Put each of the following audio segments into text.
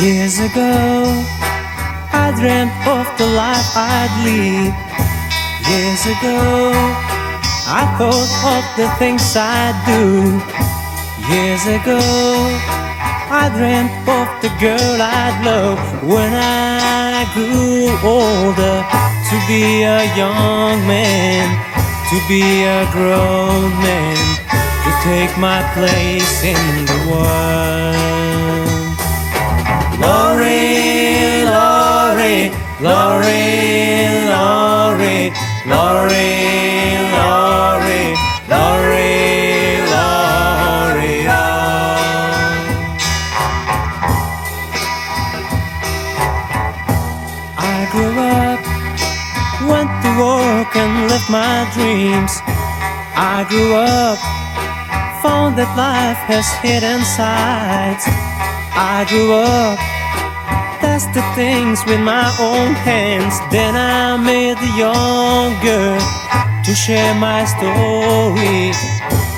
Years ago, I dreamt of the life I'd lead. Years ago, I thought of the things I'd do. Years ago, I dreamt of the girl I'd love when I grew older. To be a young man, to be a grown man, to take my place in the world. I grew up, went to work and left my dreams. I grew up, found that life has hidden sides. I grew up, tested things with my own hands. Then I made a young girl to share my story,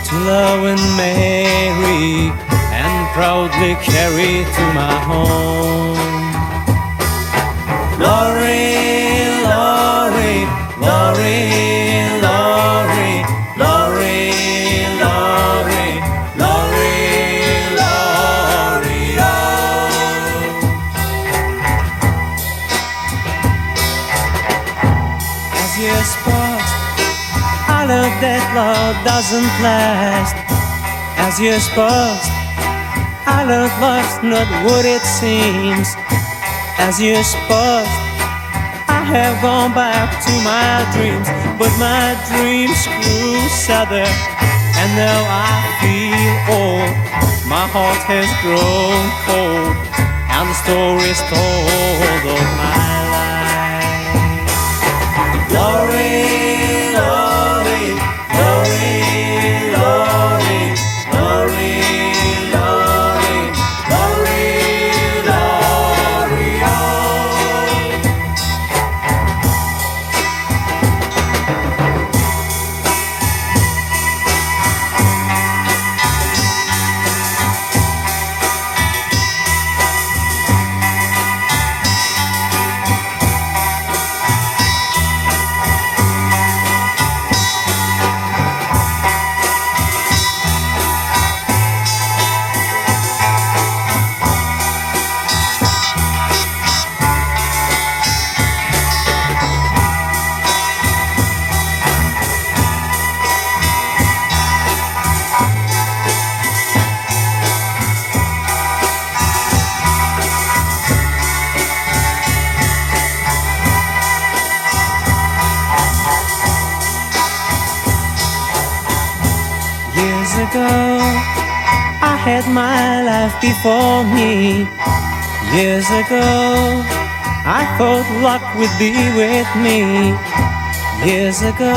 to love and marry, and proudly carry to my home. As years passed, I learned that love doesn't last. As years passed, I learned love's not what it seems. As years passed, I have gone back to my dreams, but my dreams grew sadder, and now I feel old. My heart has grown cold, and the story's told of my Years ago, I had my life before me. Years ago, I thought luck would be with me. Years ago,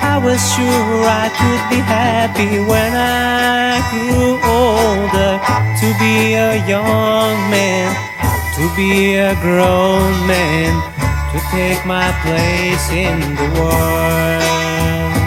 I was sure I could be happy when I grew older. To be a young man, to be a grown man, to take my place in the world.